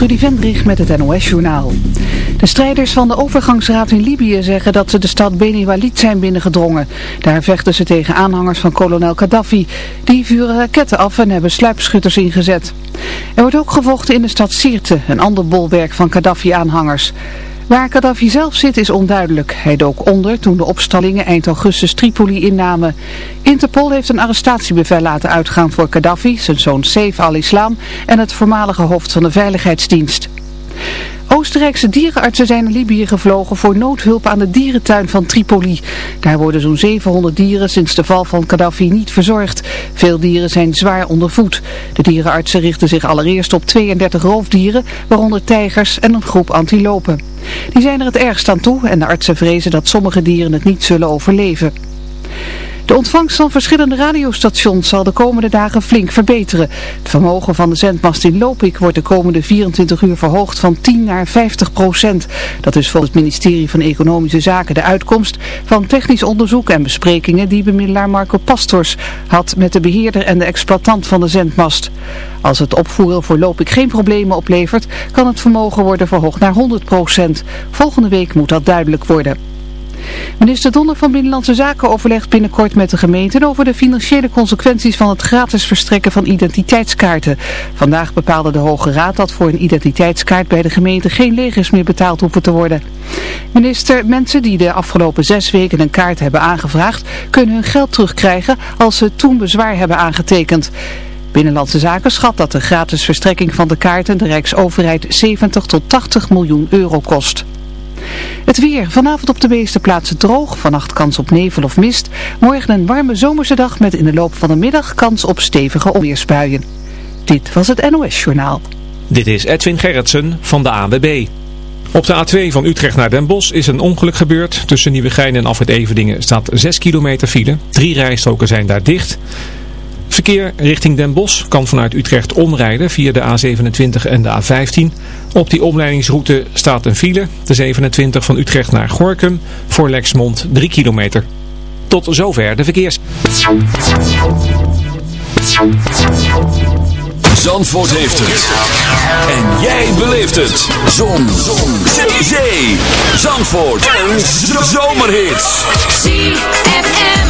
Trudy Vendrich met het NOS-journaal. De strijders van de overgangsraad in Libië zeggen dat ze de stad Beni Walid zijn binnengedrongen. Daar vechten ze tegen aanhangers van kolonel Gaddafi. Die vuren raketten af en hebben sluipschutters ingezet. Er wordt ook gevochten in de stad Sirte, een ander bolwerk van Gaddafi-aanhangers. Waar Gaddafi zelf zit is onduidelijk. Hij dook onder toen de opstallingen eind augustus Tripoli innamen. Interpol heeft een arrestatiebevel laten uitgaan voor Gaddafi, zijn zoon Saif al-Islam en het voormalige hoofd van de veiligheidsdienst. Oostenrijkse dierenartsen zijn naar Libië gevlogen voor noodhulp aan de dierentuin van Tripoli. Daar worden zo'n 700 dieren sinds de val van Gaddafi niet verzorgd. Veel dieren zijn zwaar ondervoed. De dierenartsen richten zich allereerst op 32 roofdieren, waaronder tijgers en een groep antilopen. Die zijn er het ergst aan toe en de artsen vrezen dat sommige dieren het niet zullen overleven. De ontvangst van verschillende radiostations zal de komende dagen flink verbeteren. Het vermogen van de zendmast in Lopik wordt de komende 24 uur verhoogd van 10 naar 50 procent. Dat is volgens het ministerie van Economische Zaken de uitkomst van technisch onderzoek en besprekingen die bemiddelaar Marco Pastors had met de beheerder en de exploitant van de zendmast. Als het opvoeren voor Lopik geen problemen oplevert, kan het vermogen worden verhoogd naar 100 procent. Volgende week moet dat duidelijk worden. Minister Donner van Binnenlandse Zaken overlegt binnenkort met de gemeenten over de financiële consequenties van het gratis verstrekken van identiteitskaarten. Vandaag bepaalde de Hoge Raad dat voor een identiteitskaart bij de gemeente geen legers meer betaald hoeven te worden. Minister, mensen die de afgelopen zes weken een kaart hebben aangevraagd, kunnen hun geld terugkrijgen als ze toen bezwaar hebben aangetekend. Binnenlandse Zaken schat dat de gratis verstrekking van de kaarten de Rijksoverheid 70 tot 80 miljoen euro kost. Het weer. Vanavond op de meeste plaatsen droog. Vannacht kans op nevel of mist. Morgen een warme zomerse dag met in de loop van de middag kans op stevige onweersbuien. Dit was het NOS Journaal. Dit is Edwin Gerritsen van de ANWB. Op de A2 van Utrecht naar Den Bosch is een ongeluk gebeurd. Tussen Nieuwegein en Afrit Evedingen staat 6 kilometer file. Drie rijstroken zijn daar dicht. Verkeer richting Den Bosch kan vanuit Utrecht omrijden via de A27 en de A15. Op die omleidingsroute staat een file, de 27 van Utrecht naar Gorkum, voor Lexmond 3 kilometer. Tot zover de verkeers. Zandvoort heeft het. En jij beleeft het. Zon. Zon. Zee. Zandvoort. En zomerhits. ZFM.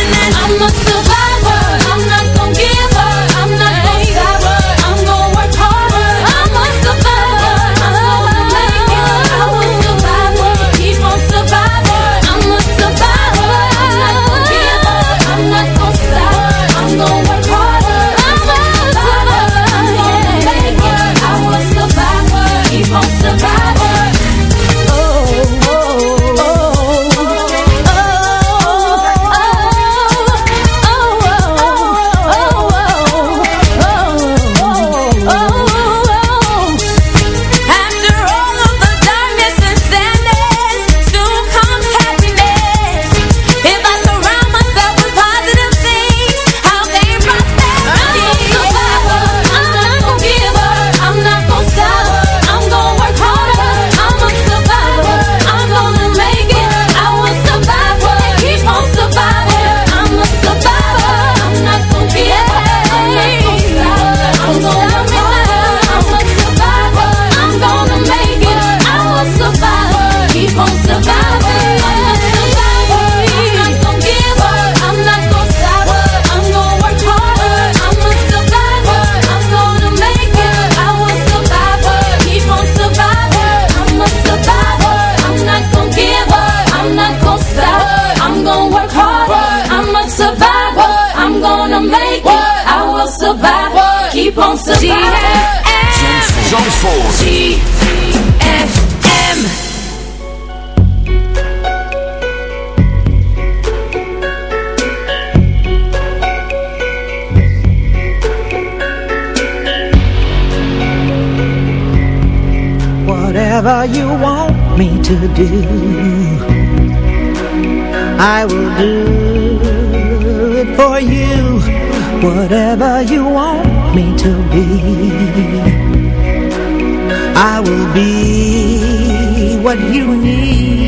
I'm a survivor whatever you want me to do I will do it for you. Whatever you want me to be I will be what you need.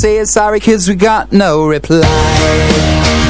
say sorry kids, we got no reply.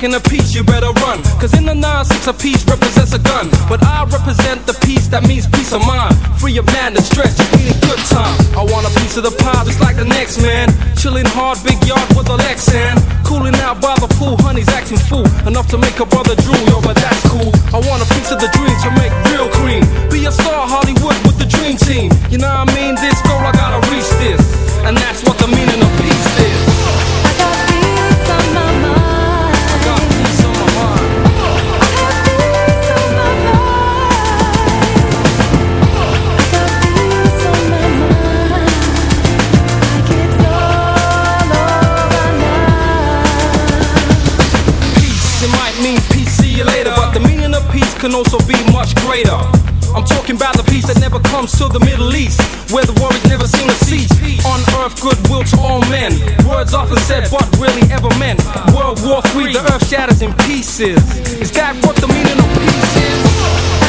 lacking a piece, you better run. Cause in the 9 6 a piece represents a gun. But I represent the peace that means peace of mind. Free of man madness, stretch, a good time. I want a piece of the pie just like the next man. Chilling hard, big yard with a Lexan. Cooling out by the pool, honey's acting fool. Enough to make a brother drool over that. never seen a siege. On earth, goodwill to all men. Words often said, but really ever meant. World War III, the earth shatters in pieces. Is that what the meaning of peace is?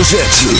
Hoofdletter.